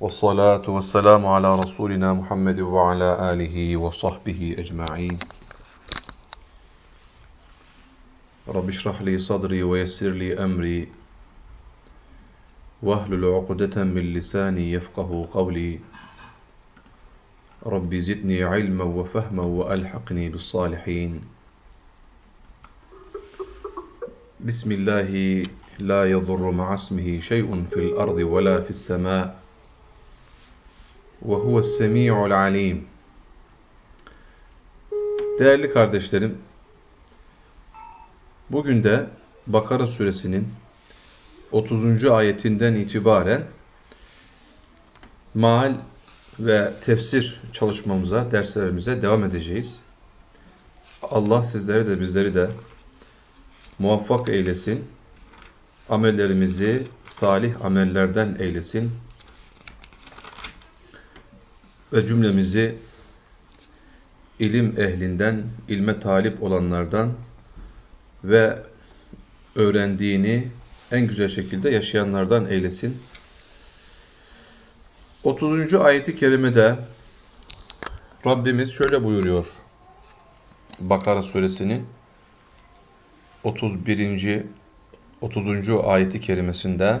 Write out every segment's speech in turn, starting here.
والصلاة والسلام على رسولنا محمد وعلى آله وصحبه أجمعين. رب اشرح لي صدري ويسر لي أمري. واهلل عقدة من لساني يفقه قولي. رب زدني علما وفهما وألحقني بالصالحين. بسم الله لا يضر مع اسمه شيء في الأرض ولا في السماء. وهو السميع العليم Değerli kardeşlerim, bugün de Bakara suresinin 30. ayetinden itibaren maal ve tefsir çalışmamıza, derslerimize devam edeceğiz. Allah sizleri de bizleri de muvaffak eylesin. Amellerimizi salih amellerden eylesin. ve cümlemizi ilim ehlinden, ilme talip olanlardan ve öğrendiğini en güzel şekilde yaşayanlardan eylesin. 30. ayeti kerimede Rabbimiz şöyle buyuruyor. Bakara suresinin 31. 30. ayeti kerimesinde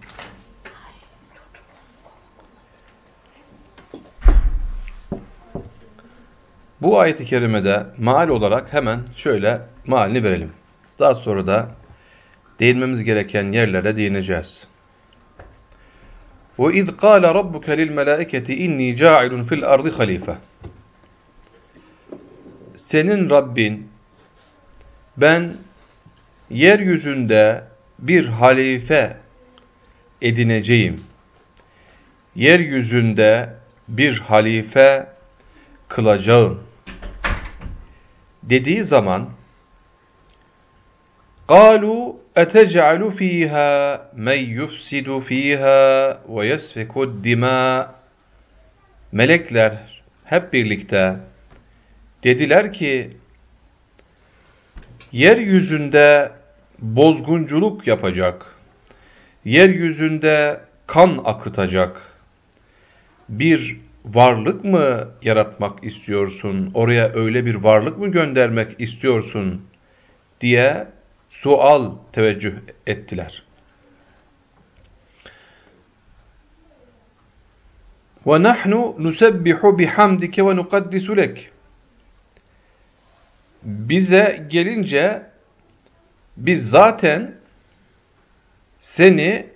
Bu ayeti kerimede maal olarak hemen şöyle maalini verelim. Daha sonra da değinmemiz gereken yerlere değineceğiz. وَاِذْ قَالَ رَبُّكَ لِلْمَلَائِكَةِ اِنِّي جَاعِلٌ فِي الْأَرْضِ خَلِيفَةً Senin Rabbin, ben yeryüzünde bir halife edineceğim. Yeryüzünde bir halife kılacağım. Dediği zaman قَالُوا اَتَجْعَلُ ف۪يهَا مَنْ يُفْسِدُ ف۪يهَا وَيَسْفِكُ الدِّمَاءِ Melekler hep birlikte dediler ki yeryüzünde bozgunculuk yapacak, yeryüzünde kan akıtacak bir varlık mı yaratmak istiyorsun? Oraya öyle bir varlık mı göndermek istiyorsun? diye sual teveccüh ettiler. Ve nahnu nusebbihu bihamdike ve nukaddisu lek. Bize gelince biz zaten seni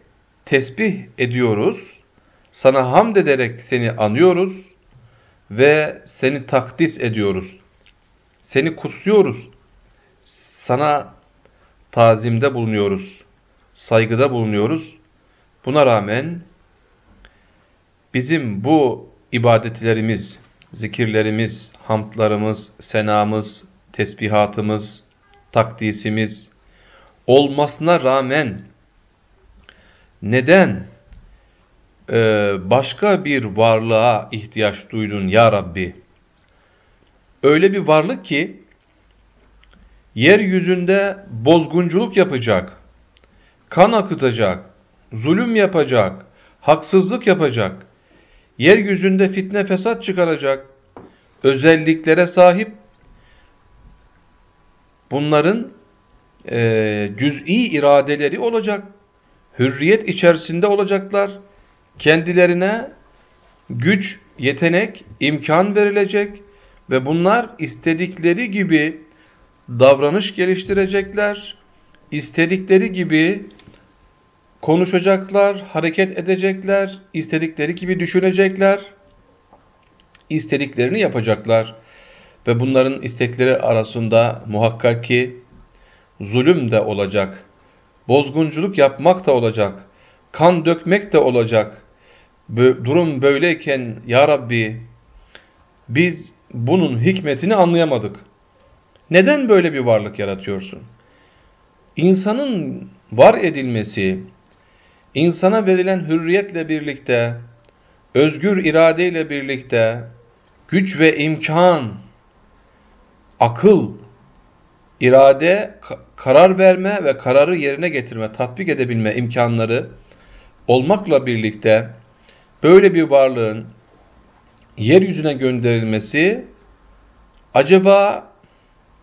tesbih ediyoruz sana hamd ederek seni anıyoruz ve seni takdis ediyoruz. Seni kutsuyoruz. Sana tazimde bulunuyoruz. Saygıda bulunuyoruz. Buna rağmen bizim bu ibadetlerimiz, zikirlerimiz, hamdlarımız, senamız, tesbihatımız, takdisimiz olmasına rağmen neden başka bir varlığa ihtiyaç duydun ya Rabbi? Öyle bir varlık ki yeryüzünde bozgunculuk yapacak, kan akıtacak, zulüm yapacak, haksızlık yapacak, yeryüzünde fitne fesat çıkaracak özelliklere sahip bunların e, cüz'i iradeleri olacak, hürriyet içerisinde olacaklar, kendilerine güç, yetenek, imkan verilecek ve bunlar istedikleri gibi davranış geliştirecekler, istedikleri gibi konuşacaklar, hareket edecekler, istedikleri gibi düşünecekler, istediklerini yapacaklar. Ve bunların istekleri arasında muhakkak ki zulüm de olacak, bozgunculuk yapmak da olacak, kan dökmek de olacak. Durum böyleyken ya Rabbi biz bunun hikmetini anlayamadık. Neden böyle bir varlık yaratıyorsun? İnsanın var edilmesi, insana verilen hürriyetle birlikte, özgür iradeyle birlikte, güç ve imkan, akıl, irade, karar verme ve kararı yerine getirme, tatbik edebilme imkanları olmakla birlikte böyle bir varlığın yeryüzüne gönderilmesi acaba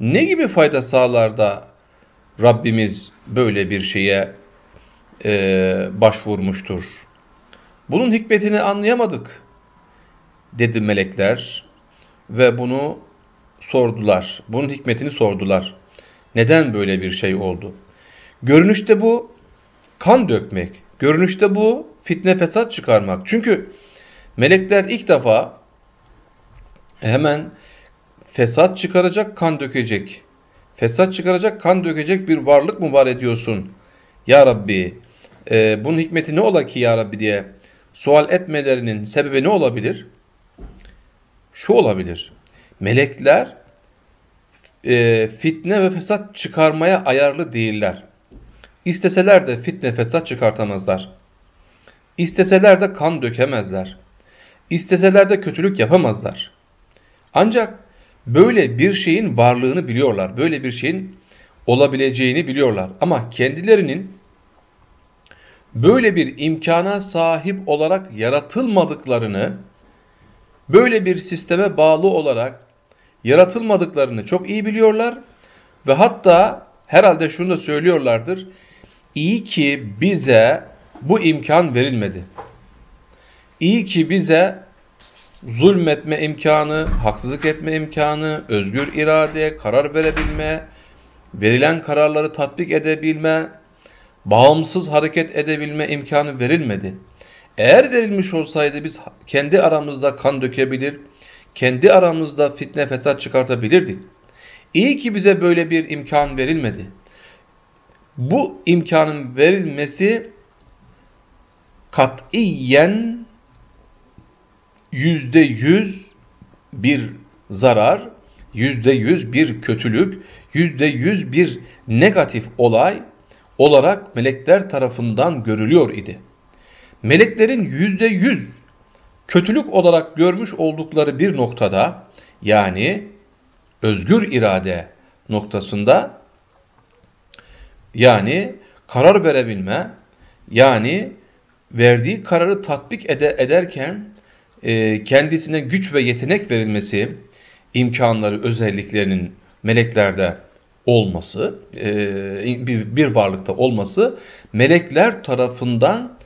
ne gibi fayda sağlar da Rabbimiz böyle bir şeye e, başvurmuştur? Bunun hikmetini anlayamadık dedi melekler ve bunu sordular. Bunun hikmetini sordular. Neden böyle bir şey oldu? Görünüşte bu kan dökmek. Görünüşte bu fitne fesat çıkarmak. Çünkü melekler ilk defa hemen fesat çıkaracak, kan dökecek. Fesat çıkaracak, kan dökecek bir varlık mı var ediyorsun? Ya Rabbi, e, bunun hikmeti ne ola ki ya Rabbi diye sual etmelerinin sebebi ne olabilir? Şu olabilir. Melekler e, fitne ve fesat çıkarmaya ayarlı değiller. İsteseler de fitne fesat çıkartamazlar. İsteseler de kan dökemezler. İsteseler de kötülük yapamazlar. Ancak böyle bir şeyin varlığını biliyorlar. Böyle bir şeyin olabileceğini biliyorlar. Ama kendilerinin böyle bir imkana sahip olarak yaratılmadıklarını, böyle bir sisteme bağlı olarak yaratılmadıklarını çok iyi biliyorlar ve hatta herhalde şunu da söylüyorlardır. İyi ki bize bu imkan verilmedi. İyi ki bize zulmetme imkanı, haksızlık etme imkanı, özgür irade, karar verebilme, verilen kararları tatbik edebilme, bağımsız hareket edebilme imkanı verilmedi. Eğer verilmiş olsaydı biz kendi aramızda kan dökebilir, kendi aramızda fitne fesat çıkartabilirdik. İyi ki bize böyle bir imkan verilmedi. Bu imkanın verilmesi katiyen yüzde yüz bir zarar, yüzde yüz bir kötülük, yüzde yüz bir negatif olay olarak melekler tarafından görülüyor idi. Meleklerin yüzde yüz kötülük olarak görmüş oldukları bir noktada yani özgür irade noktasında yani karar verebilme yani verdiği kararı tatbik ede ederken e, kendisine güç ve yetenek verilmesi imkanları özelliklerinin meleklerde olması e, bir, bir varlıkta olması melekler tarafından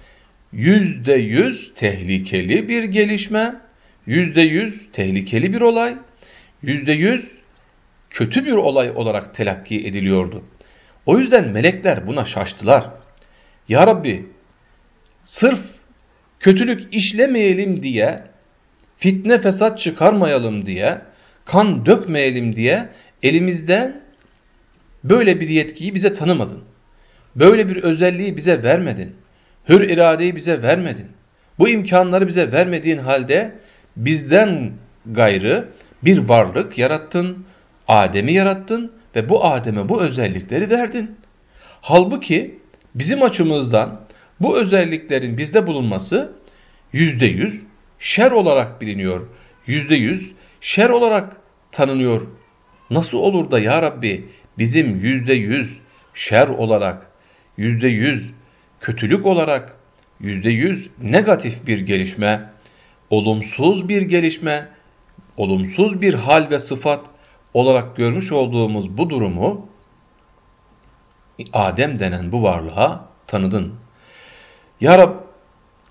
yüzde yüz tehlikeli bir gelişme, yüzde yüz tehlikeli bir olay, yüzde yüz kötü bir olay olarak telakki ediliyordu. O yüzden melekler buna şaştılar. Ya Rabbi sırf kötülük işlemeyelim diye, fitne fesat çıkarmayalım diye, kan dökmeyelim diye elimizden böyle bir yetkiyi bize tanımadın. Böyle bir özelliği bize vermedin. Hür iradeyi bize vermedin. Bu imkanları bize vermediğin halde bizden gayrı bir varlık yarattın, Adem'i yarattın ve bu Adem'e bu özellikleri verdin. Halbuki bizim açımızdan bu özelliklerin bizde bulunması yüzde yüz şer olarak biliniyor. Yüzde yüz şer olarak tanınıyor. Nasıl olur da ya Rabbi bizim yüzde yüz şer olarak, yüzde yüz kötülük olarak, yüzde yüz negatif bir gelişme, olumsuz bir gelişme, olumsuz bir hal ve sıfat olarak görmüş olduğumuz bu durumu Adem denen bu varlığa tanıdın. Ya Rab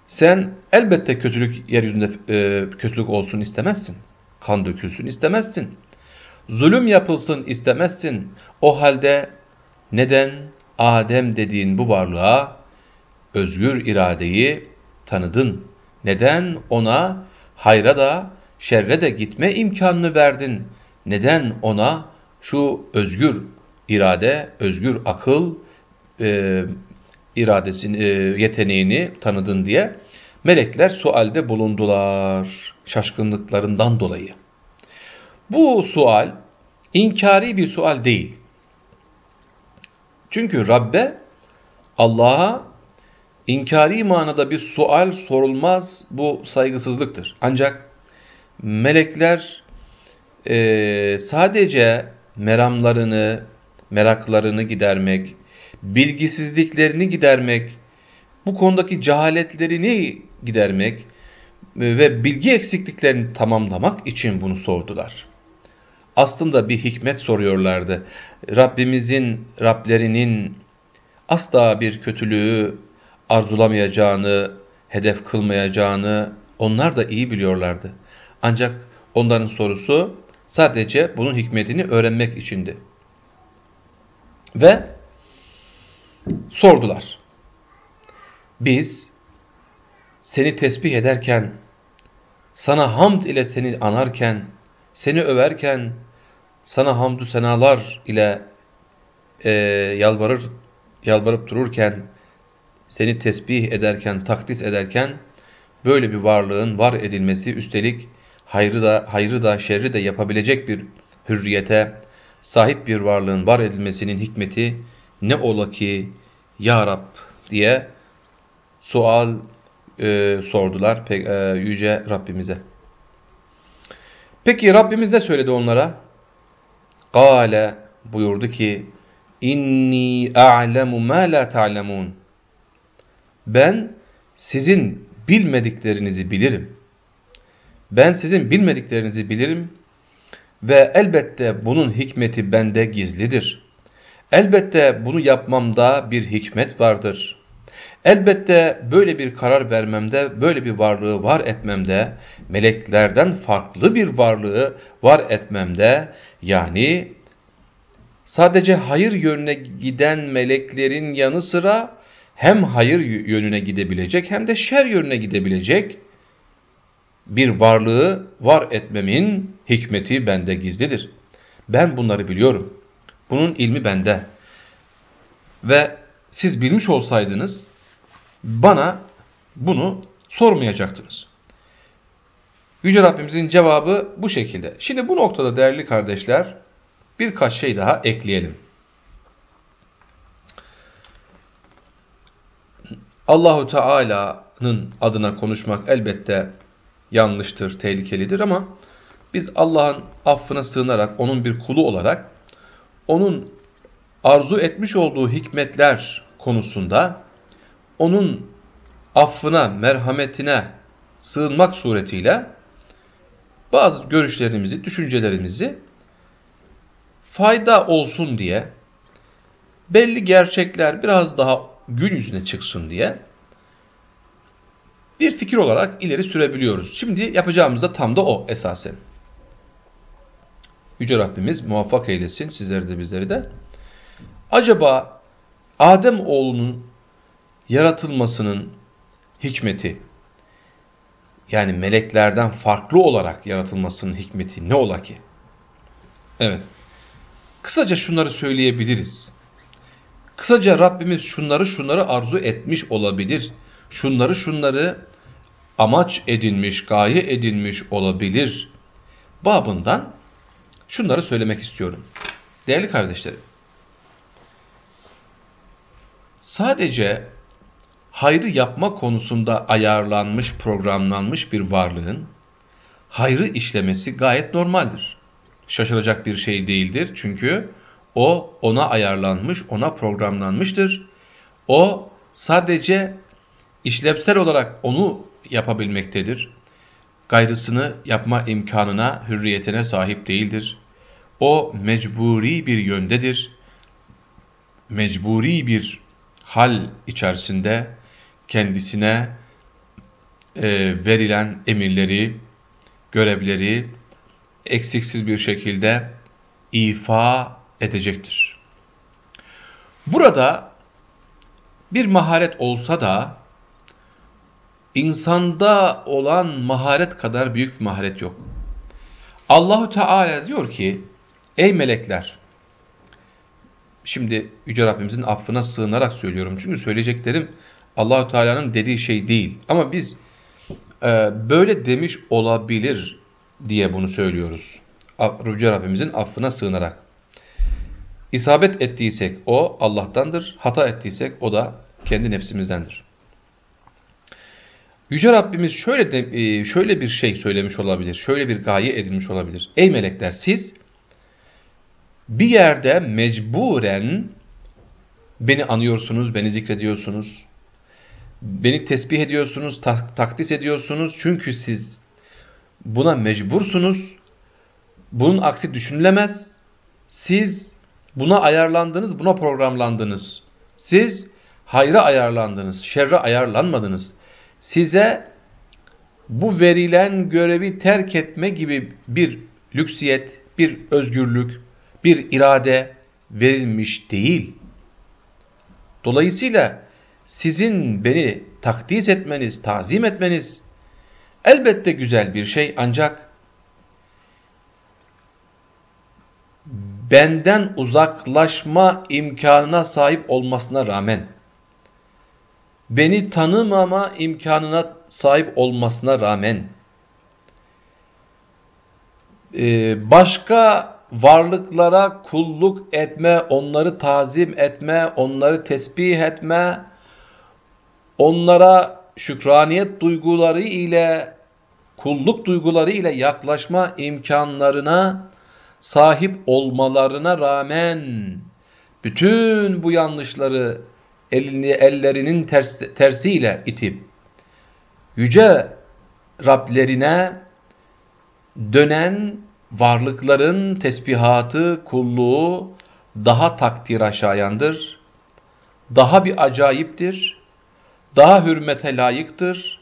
sen elbette kötülük yeryüzünde e, kötülük olsun istemezsin. Kan dökülsün istemezsin. Zulüm yapılsın istemezsin. O halde neden Adem dediğin bu varlığa özgür iradeyi tanıdın? Neden ona hayra da şerre de gitme imkanını verdin? Neden ona şu özgür irade, özgür akıl e, iradesini, e, yeteneğini tanıdın diye melekler sualde bulundular şaşkınlıklarından dolayı. Bu sual inkari bir sual değil. Çünkü Rabbe Allah'a inkari manada bir sual sorulmaz. Bu saygısızlıktır. Ancak melekler e, sadece meramlarını, meraklarını gidermek, bilgisizliklerini gidermek, bu konudaki cehaletlerini gidermek ve bilgi eksikliklerini tamamlamak için bunu sordular. Aslında bir hikmet soruyorlardı. Rabbimizin, Rablerinin asla bir kötülüğü arzulamayacağını, hedef kılmayacağını onlar da iyi biliyorlardı. Ancak onların sorusu sadece bunun hikmetini öğrenmek içindi. Ve sordular. Biz seni tesbih ederken, sana hamd ile seni anarken, seni överken, sana hamdü senalar ile e, yalvarır, yalvarıp dururken, seni tesbih ederken, takdis ederken, böyle bir varlığın var edilmesi, üstelik hayrı da, hayrı da şerri de yapabilecek bir hürriyete sahip bir varlığın var edilmesinin hikmeti ne ola ki Ya Rab diye sual e, sordular e, Yüce Rabbimize. Peki Rabbimiz ne söyledi onlara? Kale buyurdu ki inni a'lemu ma la ta'lemun. Ben sizin bilmediklerinizi bilirim. Ben sizin bilmediklerinizi bilirim ve elbette bunun hikmeti bende gizlidir. Elbette bunu yapmamda bir hikmet vardır. Elbette böyle bir karar vermemde, böyle bir varlığı var etmemde, meleklerden farklı bir varlığı var etmemde, yani sadece hayır yönüne giden meleklerin yanı sıra hem hayır yönüne gidebilecek hem de şer yönüne gidebilecek bir varlığı var etmemin hikmeti bende gizlidir. Ben bunları biliyorum. Bunun ilmi bende. Ve siz bilmiş olsaydınız bana bunu sormayacaktınız. Yüce Rabbimizin cevabı bu şekilde. Şimdi bu noktada değerli kardeşler birkaç şey daha ekleyelim. Allahu Teala'nın adına konuşmak elbette yanlıştır, tehlikelidir ama biz Allah'ın affına sığınarak, onun bir kulu olarak, onun arzu etmiş olduğu hikmetler konusunda, onun affına, merhametine sığınmak suretiyle bazı görüşlerimizi, düşüncelerimizi fayda olsun diye, belli gerçekler biraz daha gün yüzüne çıksın diye bir fikir olarak ileri sürebiliyoruz. Şimdi yapacağımız da tam da o esasen. Yüce Rabbimiz muvaffak eylesin sizleri de bizleri de. Acaba Adem oğlunun yaratılmasının hikmeti yani meleklerden farklı olarak yaratılmasının hikmeti ne ola ki? Evet. Kısaca şunları söyleyebiliriz. Kısaca Rabbimiz şunları şunları arzu etmiş olabilir şunları şunları amaç edinmiş, gaye edinmiş olabilir babından şunları söylemek istiyorum. Değerli kardeşlerim, sadece hayrı yapma konusunda ayarlanmış, programlanmış bir varlığın hayrı işlemesi gayet normaldir. Şaşılacak bir şey değildir çünkü o ona ayarlanmış, ona programlanmıştır. O sadece işlevsel olarak onu yapabilmektedir. Gayrısını yapma imkanına, hürriyetine sahip değildir. O mecburi bir yöndedir. Mecburi bir hal içerisinde kendisine e, verilen emirleri, görevleri eksiksiz bir şekilde ifa edecektir. Burada bir maharet olsa da insanda olan maharet kadar büyük bir maharet yok. Allahu Teala diyor ki ey melekler şimdi Yüce Rabbimizin affına sığınarak söylüyorum. Çünkü söyleyeceklerim Allahu Teala'nın dediği şey değil. Ama biz e, böyle demiş olabilir diye bunu söylüyoruz. Yüce Rabbimizin affına sığınarak. İsabet ettiysek o Allah'tandır, hata ettiysek o da kendi nefsimizdendir. Yüce Rabbimiz şöyle de, e, şöyle bir şey söylemiş olabilir, şöyle bir gaye edilmiş olabilir. Ey melekler siz bir yerde mecburen beni anıyorsunuz, beni zikrediyorsunuz, beni tesbih ediyorsunuz, tak takdis ediyorsunuz. Çünkü siz buna mecbursunuz. Bunun aksi düşünülemez. Siz buna ayarlandınız, buna programlandınız. Siz hayra ayarlandınız, şerre ayarlanmadınız. Size bu verilen görevi terk etme gibi bir lüksiyet, bir özgürlük, bir irade verilmiş değil. Dolayısıyla sizin beni takdis etmeniz, tazim etmeniz elbette güzel bir şey ancak benden uzaklaşma imkanına sahip olmasına rağmen beni tanımama imkanına sahip olmasına rağmen e, başka varlıklara kulluk etme, onları tazim etme, onları tesbih etme, onlara şükraniyet duyguları ile, kulluk duyguları ile yaklaşma imkanlarına sahip olmalarına rağmen bütün bu yanlışları ellerinin ters, tersiyle itip yüce Rablerine dönen varlıkların tesbihatı, kulluğu daha takdira şayandır, daha bir acayiptir, daha hürmete layıktır,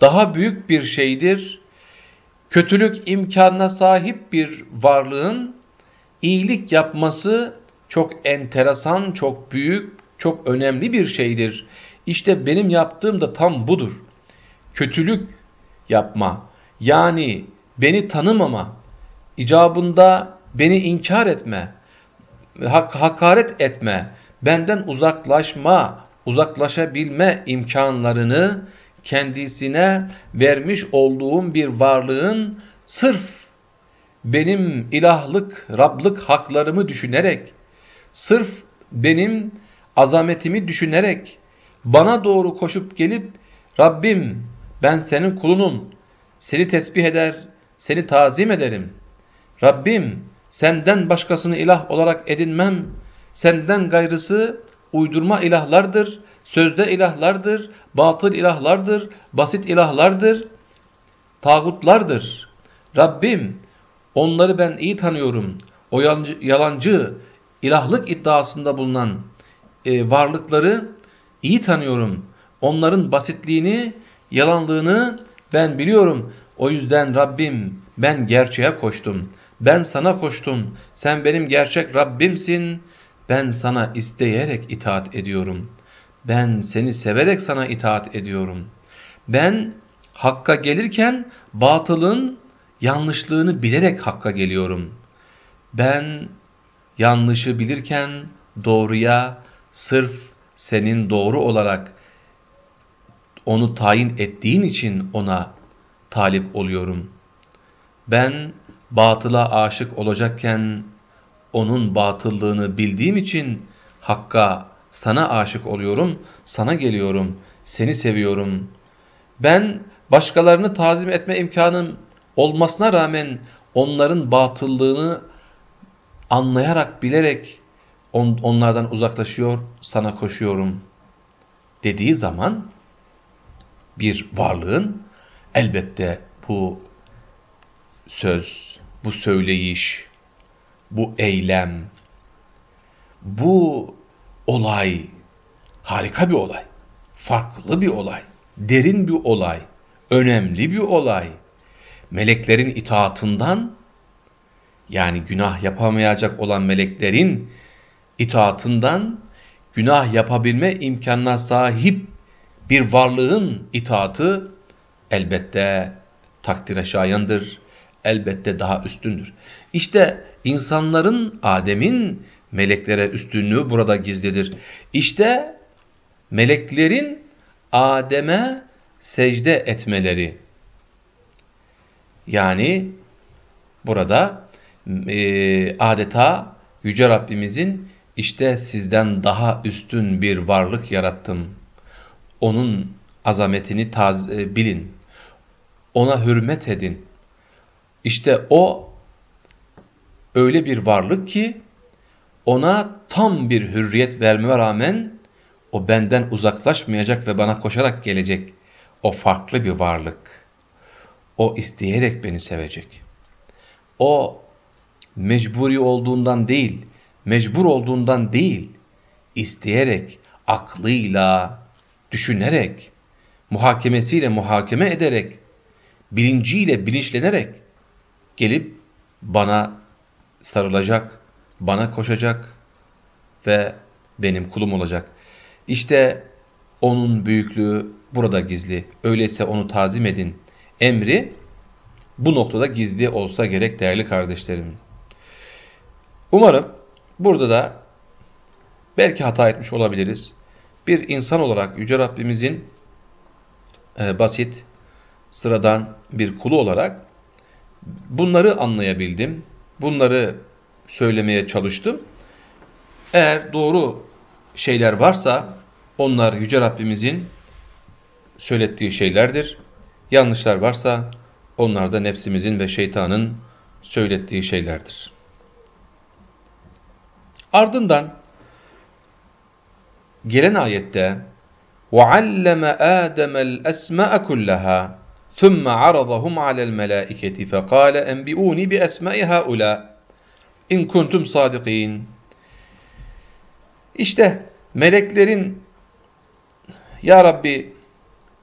daha büyük bir şeydir. Kötülük imkanına sahip bir varlığın iyilik yapması çok enteresan, çok büyük, çok önemli bir şeydir. İşte benim yaptığım da tam budur. Kötülük yapma, yani beni tanımama, icabında beni inkar etme, hak hakaret etme, benden uzaklaşma, uzaklaşabilme imkanlarını kendisine vermiş olduğum bir varlığın sırf benim ilahlık, Rablık haklarımı düşünerek, sırf benim azametimi düşünerek bana doğru koşup gelip Rabbim ben senin kulunum, seni tesbih eder, seni tazim ederim. Rabbim senden başkasını ilah olarak edinmem, senden gayrısı uydurma ilahlardır, sözde ilahlardır, batıl ilahlardır, basit ilahlardır, tağutlardır. Rabbim onları ben iyi tanıyorum. O yalancı, yalancı ilahlık iddiasında bulunan e, varlıkları iyi tanıyorum. Onların basitliğini, yalanlığını ben biliyorum. O yüzden Rabbim ben gerçeğe koştum. Ben sana koştum. Sen benim gerçek Rabbimsin. Ben sana isteyerek itaat ediyorum. Ben seni severek sana itaat ediyorum. Ben hakka gelirken batılın yanlışlığını bilerek hakka geliyorum. Ben yanlışı bilirken doğruya sırf senin doğru olarak onu tayin ettiğin için ona talip oluyorum. Ben batıla aşık olacakken onun batıllığını bildiğim için Hakk'a sana aşık oluyorum, sana geliyorum, seni seviyorum. Ben başkalarını tazim etme imkanım olmasına rağmen onların batıllığını anlayarak, bilerek on, onlardan uzaklaşıyor, sana koşuyorum dediği zaman bir varlığın elbette bu söz, bu söyleyiş, bu eylem, bu olay harika bir olay, farklı bir olay, derin bir olay, önemli bir olay. Meleklerin itaatından yani günah yapamayacak olan meleklerin itaatından günah yapabilme imkanına sahip bir varlığın itaatı elbette takdire şayandır, elbette daha üstündür. İşte insanların, Adem'in meleklere üstünlüğü burada gizlidir. İşte meleklerin Adem'e secde etmeleri. Yani burada e, adeta Yüce Rabbimizin işte sizden daha üstün bir varlık yarattım. Onun azametini taz e, bilin. Ona hürmet edin. İşte o öyle bir varlık ki ona tam bir hürriyet vermeme rağmen o benden uzaklaşmayacak ve bana koşarak gelecek. O farklı bir varlık. O isteyerek beni sevecek. O mecburi olduğundan değil, mecbur olduğundan değil, isteyerek, aklıyla, düşünerek, muhakemesiyle muhakeme ederek, bilinciyle bilinçlenerek gelip bana sarılacak, bana koşacak ve benim kulum olacak. İşte onun büyüklüğü burada gizli. Öyleyse onu tazim edin. Emri bu noktada gizli olsa gerek değerli kardeşlerim. Umarım burada da belki hata etmiş olabiliriz. Bir insan olarak Yüce Rabbimizin e, basit, sıradan bir kulu olarak bunları anlayabildim. Bunları söylemeye çalıştım. Eğer doğru şeyler varsa onlar Yüce Rabbimizin söylettiği şeylerdir. Yanlışlar varsa onlar da nefsimizin ve şeytanın söylettiği şeylerdir. Ardından gelen ayette وَعَلَّمَ آدَمَ الْأَسْمَاءَ كُلَّهَا ثُمَّ عَرَضَهُمْ عَلَى الْمَلَائِكَةِ فَقَالَ أَنْبِئُونِ بِأَسْمَاءِ هَؤُلَاءِ اِنْ كُنْتُمْ صَادِقِينَ İşte meleklerin Ya Rabbi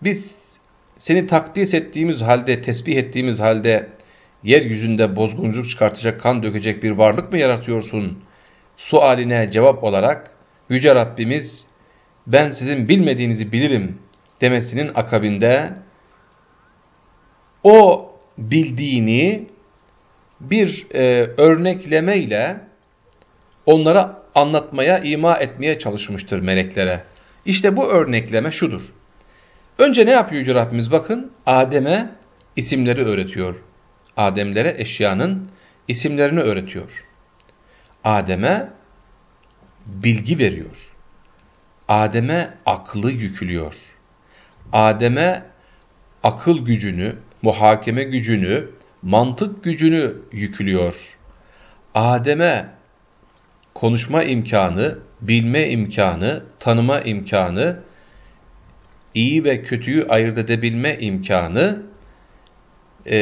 biz seni takdis ettiğimiz halde, tesbih ettiğimiz halde yeryüzünde bozgunculuk çıkartacak, kan dökecek bir varlık mı yaratıyorsun? Sualine cevap olarak Yüce Rabbimiz ben sizin bilmediğinizi bilirim demesinin akabinde o bildiğini bir e, örnekleme ile onlara anlatmaya, ima etmeye çalışmıştır meleklere. İşte bu örnekleme şudur. Önce ne yapıyor Yüce Rabbimiz? Bakın Adem'e isimleri öğretiyor. Ademlere eşyanın isimlerini öğretiyor. Adem'e bilgi veriyor. Adem'e aklı yüklüyor. Adem'e akıl gücünü, muhakeme gücünü, mantık gücünü yüklüyor. Adem'e konuşma imkanı, bilme imkanı, tanıma imkanı, iyi ve kötüyü ayırt edebilme imkanı e,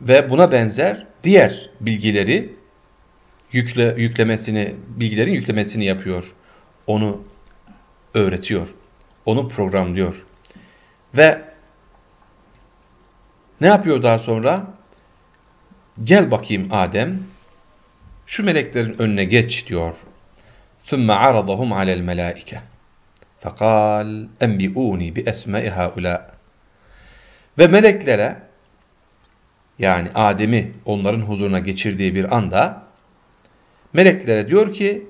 ve buna benzer diğer bilgileri yükle, yüklemesini, bilgilerin yüklemesini yapıyor. Onu öğretiyor. Onu programlıyor. Ve ne yapıyor daha sonra? Gel bakayım Adem, şu meleklerin önüne geç diyor. ثُمَّ عَرَضَهُمْ عَلَى الْمَلَائِكَةِ فَقَالْ اَنْبِئُونِ بِأَسْمَئِ هَؤُلَاءِ Ve meleklere, yani Adem'i onların huzuruna geçirdiği bir anda, meleklere diyor ki,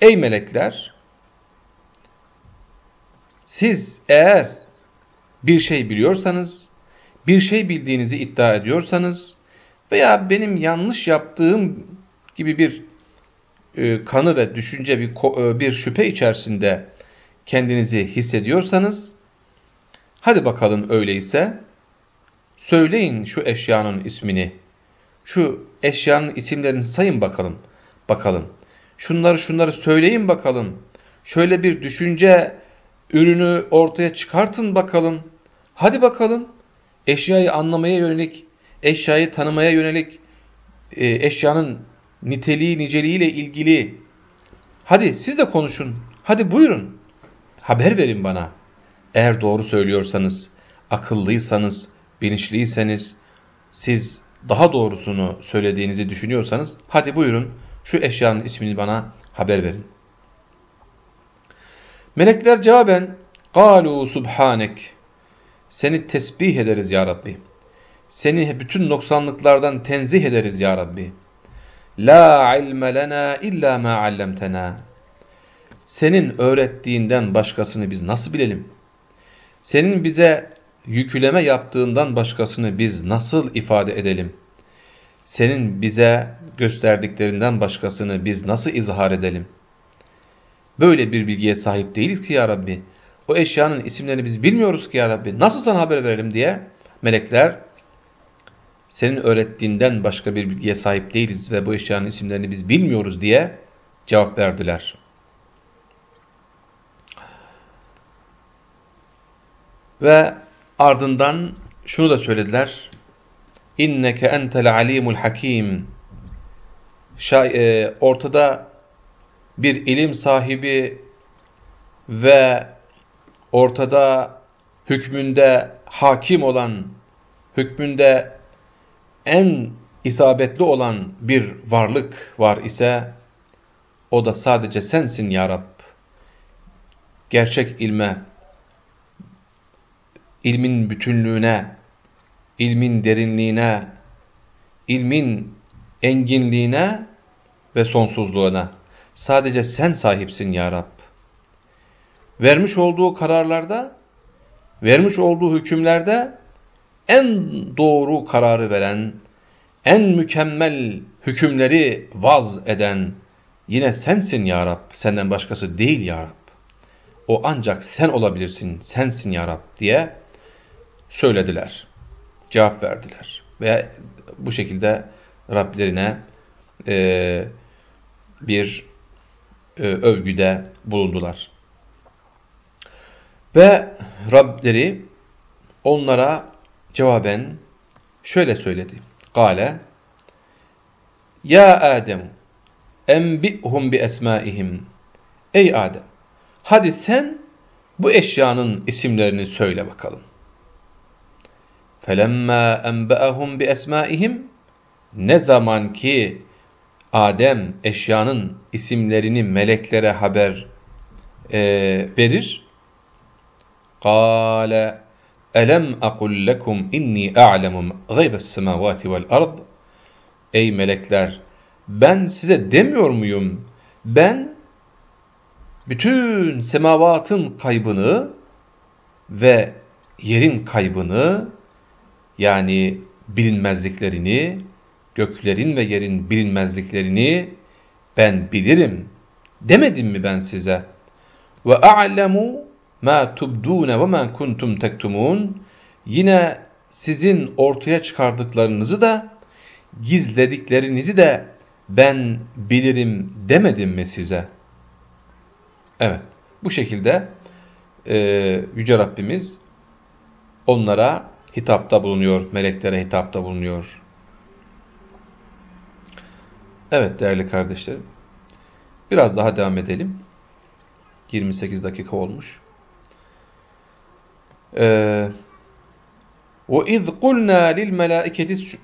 ey melekler, siz eğer bir şey biliyorsanız, bir şey bildiğinizi iddia ediyorsanız veya benim yanlış yaptığım gibi bir e, kanı ve düşünce bir, e, bir şüphe içerisinde kendinizi hissediyorsanız hadi bakalım öyleyse söyleyin şu eşyanın ismini. Şu eşyanın isimlerini sayın bakalım. Bakalım. Şunları şunları söyleyin bakalım. Şöyle bir düşünce ürünü ortaya çıkartın bakalım. Hadi bakalım. Eşyayı anlamaya yönelik, eşyayı tanımaya yönelik, e, eşyanın niteliği, niceliğiyle ilgili. Hadi siz de konuşun. Hadi buyurun. Haber verin bana. Eğer doğru söylüyorsanız, akıllıysanız, bilinçliyseniz, siz daha doğrusunu söylediğinizi düşünüyorsanız, hadi buyurun şu eşyanın ismini bana haber verin. Melekler cevaben, قَالُوا subhanek. Seni tesbih ederiz ya Rabbi. Seni bütün noksanlıklardan tenzih ederiz ya Rabbi. La ilme lena illa ma allamtena. Senin öğrettiğinden başkasını biz nasıl bilelim? Senin bize yükleme yaptığından başkasını biz nasıl ifade edelim? senin bize gösterdiklerinden başkasını biz nasıl izhar edelim? Böyle bir bilgiye sahip değiliz ki ya Rabbi. O eşyanın isimlerini biz bilmiyoruz ki ya Rabbi. Nasıl sana haber verelim diye melekler senin öğrettiğinden başka bir bilgiye sahip değiliz ve bu eşyanın isimlerini biz bilmiyoruz diye cevap verdiler. Ve ardından şunu da söylediler. İnneke entel alimul hakim. Şay, e, ortada bir ilim sahibi ve ortada hükmünde hakim olan, hükmünde en isabetli olan bir varlık var ise o da sadece sensin ya Rab. Gerçek ilme, ilmin bütünlüğüne, ilmin derinliğine, ilmin enginliğine ve sonsuzluğuna. Sadece sen sahipsin ya Rab. Vermiş olduğu kararlarda, vermiş olduğu hükümlerde en doğru kararı veren, en mükemmel hükümleri vaz eden yine sensin ya Rab, senden başkası değil ya Rab. O ancak sen olabilirsin, sensin ya Rab diye söylediler, cevap verdiler. Ve bu şekilde Rablerine e, bir e, övgüde bulundular. Ve Rableri onlara cevaben şöyle söyledi. Kale Ya Adem enbi'hum bi esmaihim Ey Adem hadi sen bu eşyanın isimlerini söyle bakalım. فَلَمَّا اَنْبَأَهُمْ بِاَسْمَائِهِمْ Ne zaman ki Adem eşyanın isimlerini meleklere haber e, verir. قَالَ اَلَمْ اَقُلْ لَكُمْ اِنِّي اَعْلَمُ غَيْبَ السَّمَاوَاتِ وَالْاَرْضِ Ey melekler! Ben size demiyor muyum? Ben bütün semavatın kaybını ve yerin kaybını yani bilinmezliklerini, göklerin ve yerin bilinmezliklerini ben bilirim. Demedim mi ben size? Ve a'lemu ma tubdun ve ma kuntum tektumun. Yine sizin ortaya çıkardıklarınızı da gizlediklerinizi de ben bilirim demedim mi size? Evet, bu şekilde e, Yüce Rabbimiz onlara hitapta bulunuyor, meleklere hitapta bulunuyor. Evet değerli kardeşlerim, biraz daha devam edelim. 28 dakika olmuş. وَإِذْ قُلْنَا لِلْمَلَائِكَةِ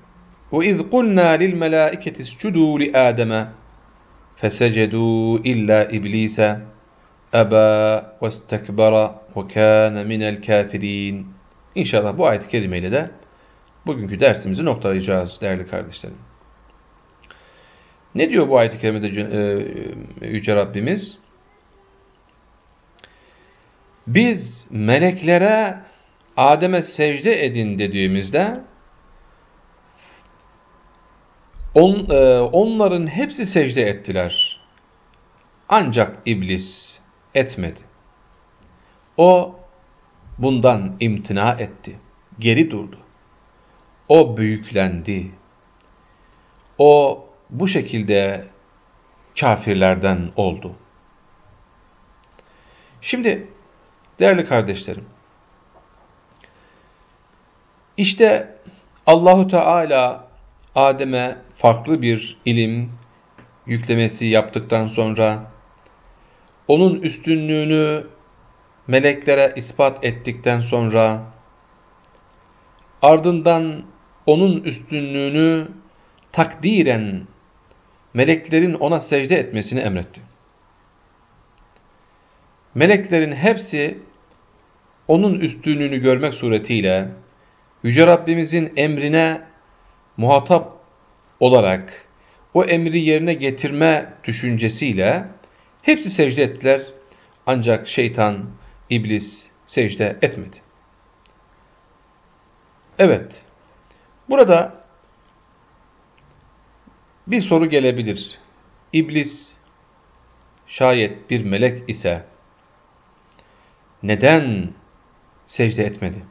وَإِذْ قُلْنَا لِلْمَلَائِكَةِ اسْجُدُوا لِآدَمَ فَسَجَدُوا إِلَّا إِبْلِيسَ أَبَى وَاسْتَكْبَرَ وَكَانَ مِنَ الْكَافِرِينَ İnşallah bu ayet-i kerimeyle de bugünkü dersimizi noktalayacağız değerli kardeşlerim. Ne diyor bu ayet-i kerimede e, Yüce Rabbimiz? Biz meleklere Adem'e secde edin dediğimizde on, e, onların hepsi secde ettiler. Ancak iblis etmedi. O bundan imtina etti. Geri durdu. O büyüklendi. O bu şekilde kafirlerden oldu. Şimdi değerli kardeşlerim, işte Allahu Teala Adem'e farklı bir ilim yüklemesi yaptıktan sonra onun üstünlüğünü meleklere ispat ettikten sonra ardından onun üstünlüğünü takdiren meleklerin ona secde etmesini emretti. Meleklerin hepsi onun üstünlüğünü görmek suretiyle Yüce Rabbimizin emrine muhatap olarak o emri yerine getirme düşüncesiyle hepsi secde ettiler. Ancak şeytan İblis secde etmedi. Evet, burada Bir soru gelebilir. İblis şayet bir melek ise neden secde etmedi?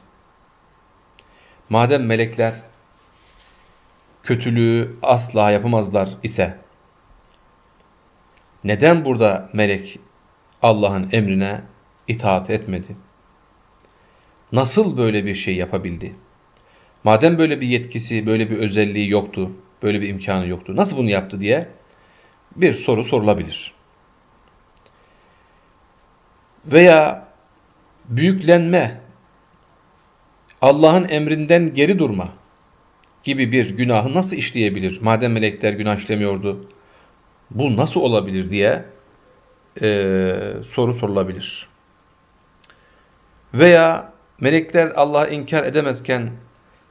Madem melekler kötülüğü asla yapamazlar ise neden burada melek Allah'ın emrine itaat etmedi? Nasıl böyle bir şey yapabildi? Madem böyle bir yetkisi, böyle bir özelliği yoktu, böyle bir imkanı yoktu, nasıl bunu yaptı diye bir soru sorulabilir. Veya büyüklenme, Allah'ın emrinden geri durma gibi bir günahı nasıl işleyebilir? Madem melekler günah işlemiyordu, bu nasıl olabilir diye e, soru sorulabilir. Veya melekler Allah'ı inkar edemezken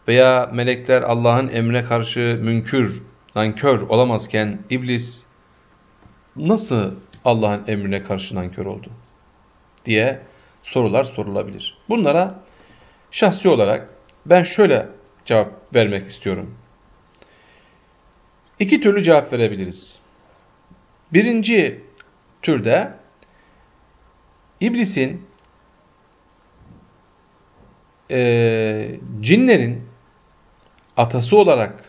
veya melekler Allah'ın emrine karşı münkür, nankör olamazken iblis nasıl Allah'ın emrine karşı nankör oldu diye sorular sorulabilir. Bunlara şahsi olarak ben şöyle cevap vermek istiyorum. İki türlü cevap verebiliriz. Birinci türde iblisin e, cinlerin atası olarak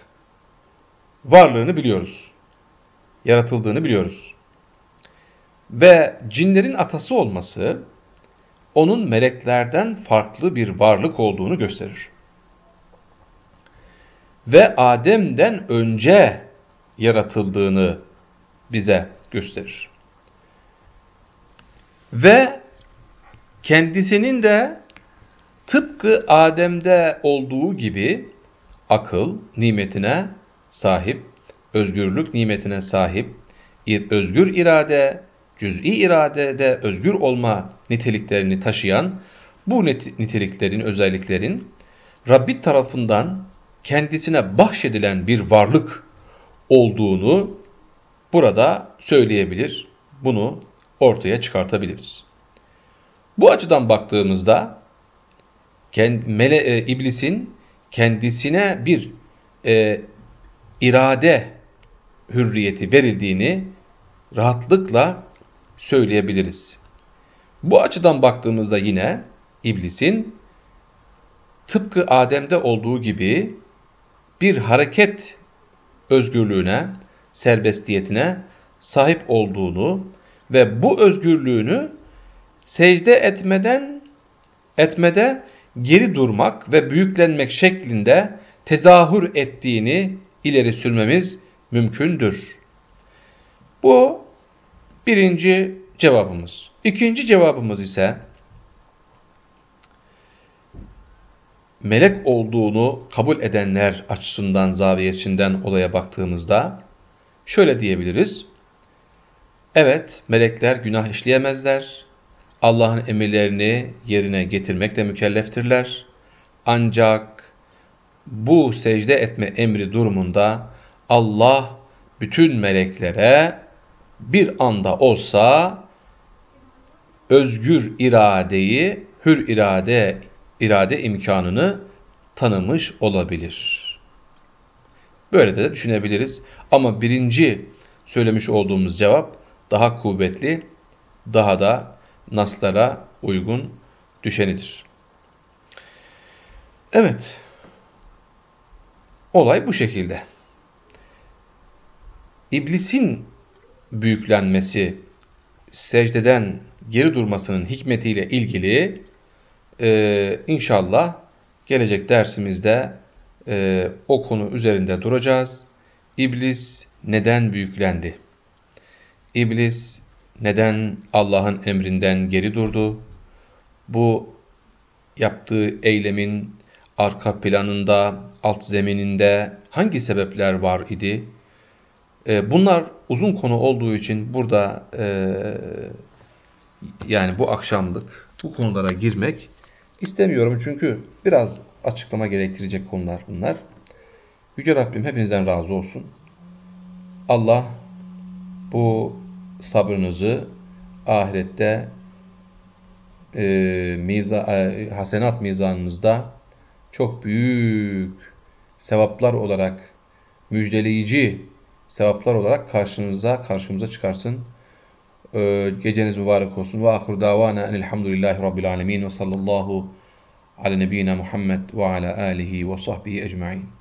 varlığını biliyoruz. Yaratıldığını biliyoruz. Ve cinlerin atası olması onun meleklerden farklı bir varlık olduğunu gösterir. Ve Adem'den önce yaratıldığını bize gösterir. Ve kendisinin de tıpkı Adem'de olduğu gibi akıl nimetine sahip, özgürlük nimetine sahip, özgür irade, cüz'i iradede özgür olma niteliklerini taşıyan bu niteliklerin, özelliklerin Rabbi tarafından kendisine bahşedilen bir varlık olduğunu burada söyleyebilir, bunu ortaya çıkartabiliriz. Bu açıdan baktığımızda mele, e, iblisin kendisine bir e, irade hürriyeti verildiğini rahatlıkla söyleyebiliriz. Bu açıdan baktığımızda yine iblisin tıpkı Adem'de olduğu gibi bir hareket özgürlüğüne, serbestiyetine sahip olduğunu ve bu özgürlüğünü secde etmeden etmede geri durmak ve büyüklenmek şeklinde tezahür ettiğini ileri sürmemiz mümkündür. Bu birinci cevabımız. İkinci cevabımız ise melek olduğunu kabul edenler açısından zaviyesinden olaya baktığımızda şöyle diyebiliriz. Evet melekler günah işleyemezler. Allah'ın emirlerini yerine getirmekle mükelleftirler. Ancak bu secde etme emri durumunda Allah bütün meleklere bir anda olsa özgür iradeyi, hür irade, irade imkanını tanımış olabilir. Böyle de düşünebiliriz. Ama birinci söylemiş olduğumuz cevap daha kuvvetli, daha da naslara uygun düşenidir. Evet. Olay bu şekilde. İblisin büyüklenmesi, secdeden geri durmasının hikmetiyle ilgili e, inşallah gelecek dersimizde e, o konu üzerinde duracağız. İblis neden büyüklendi? İblis neden Allah'ın emrinden geri durdu? Bu yaptığı eylemin arka planında, alt zemininde hangi sebepler var idi? E, bunlar uzun konu olduğu için burada e, yani bu akşamlık bu konulara girmek istemiyorum. Çünkü biraz açıklama gerektirecek konular bunlar. Yüce Rabbim hepinizden razı olsun. Allah bu sabrınızı ahirette e, miza, e, hasenat mizanınızda çok büyük sevaplar olarak müjdeleyici sevaplar olarak karşınıza karşımıza çıkarsın. Ee, geceniz mübarek olsun. Ve ahir davana enelhamdülillahi rabbil alemin ve sallallahu ala nebiyyina Muhammed ve ala alihi ve sahbihi ecma'in.